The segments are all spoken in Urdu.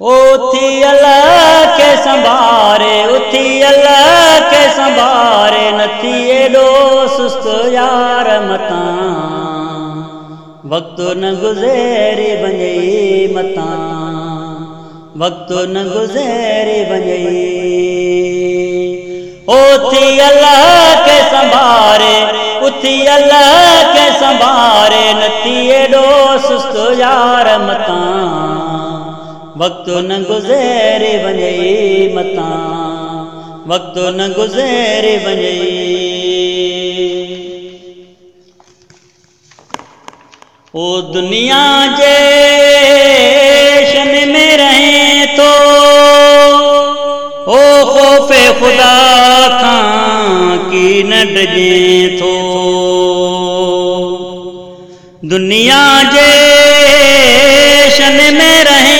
اتھی اللہ کے سنبھارے اتھی اللہ کے سنبھارے نتی ایڈو سست یار متاں وقت نہ گزیری بنئی متاں۔ وقت نہ گزیری بنئی اتھی اللہ کے سنبھارے اتھی اللہ کے سنبھارے نتی ایڈو سست یار متاں وقت نہ گزیری بنئی متاں، وقت نہ گزیری بنئی او دنیا جے شن میں رہیں تو، او خوف خدا کھاں کی نہ ڈجیں تو۔ دنیا جے شن میں رہیں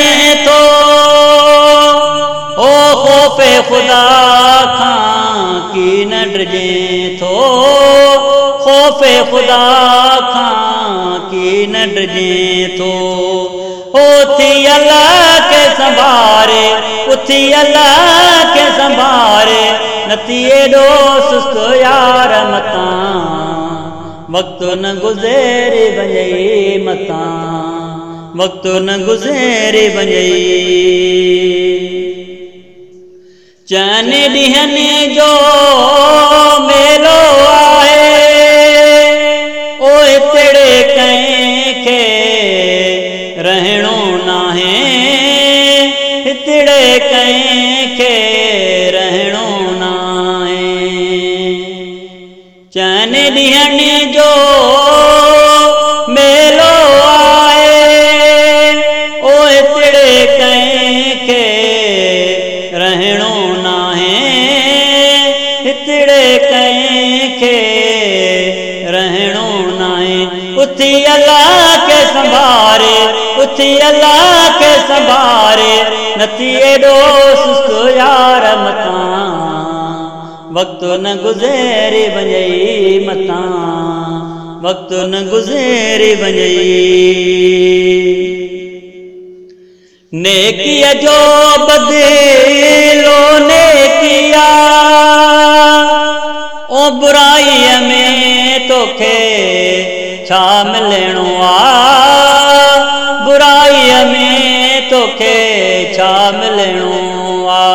خوف خدا کھاں کی نہ ڈجیں تو خوف خدا کھاں کی نہ ڈجیں تو ہوتی اللہ کے سنبھارے اتی اللہ کے سنبھارے۔ نتی ایڈو سست یار متاں۔ وقت نہ گزیری بنئی متاں۔ وقت نہ گزیری بنئی چین ڈہن جو میلو آئے اوے تڑے کہیں کے رہنو نہ ہے تڑے کہیں کے رہنو نہ ہے اتھی اللہ کے سنبھارے، اتھی اللہ کے سنبھارے، نتی ایڈو سست یار متاں۔ وقت نہ گزیری بنئی متاں۔ وقت نہ گزیری بنئی۔ نیکی جو بدلو نیکیا او برائی میں تو کھے۔ چھا ملنو آ، برائی میں تو کھے چھا ملنو آ۔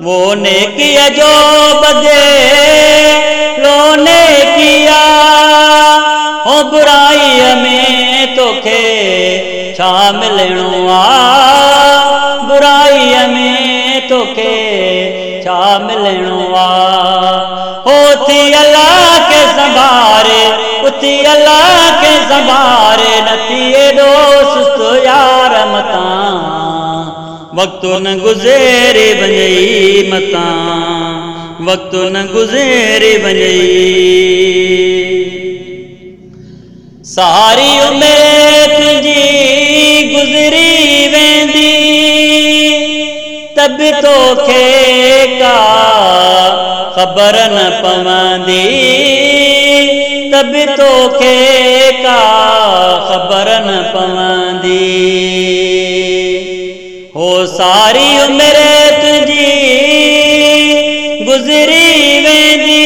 وہ نیکی جو بدے، لو نیکیا او برائی میں تو کھے چھا ملنو آ۔ برائی میں تو کھے اللہ نتی ایڈو سست یار متاں وقت نہ گزیری بنئی متاں وقت نہ گزیری بنئی ساری عمر تجھی گزری ویندی تب تو کھے کا خبر نہ پواندی تب تو کا خبر نہ پواندی ہو ساری عمر تجھی گزری ویندی۔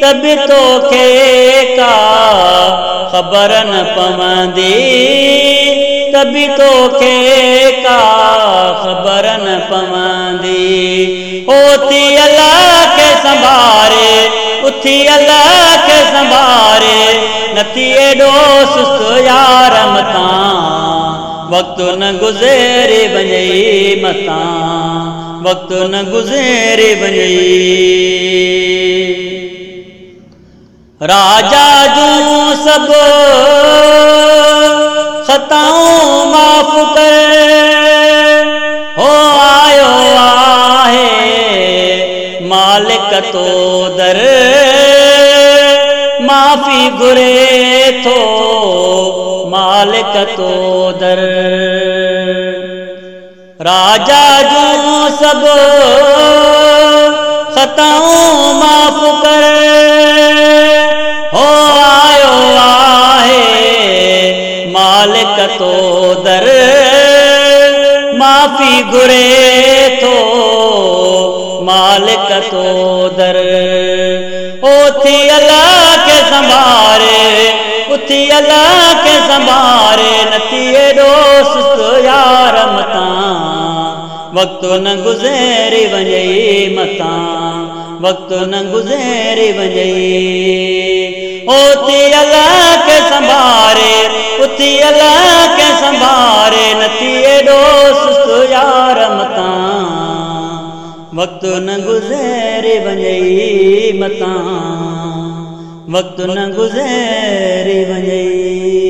تب تو کا خبر نہ پواندی تب تو کھے کا خبر نہ پواندی ہوتی اللہ کے سنبھارے اتھی اللہ کے سنبھارے نتی ایڈو سست یار متاں وقت نہ گزیری بنئی متاں وقت نہ گزیری بنئی راجا جو سب خطاؤں معاف کر ہو آیو آہے مالک تو در معافی گرے تو مالک تو در۔ راجا جو سب خطاؤں معاف کر۔ ہو آیو آہے مالک تو در۔ معافی گرے تو مالک تو در۔ اوتھی اللہ سنبھارے اتی اللہ کے سنبھارے نتی دوست یار متاں وقت نہ گزری ونجئی متاں۔ وقت نہ گزری ونجئی اوتی اللہ کے سنبھارے اتی اللہ کے سنبھارے نتی دوست یار متاں وقت نہ گزری ونجئی متاں۔ وقت نہ گزیری وجئی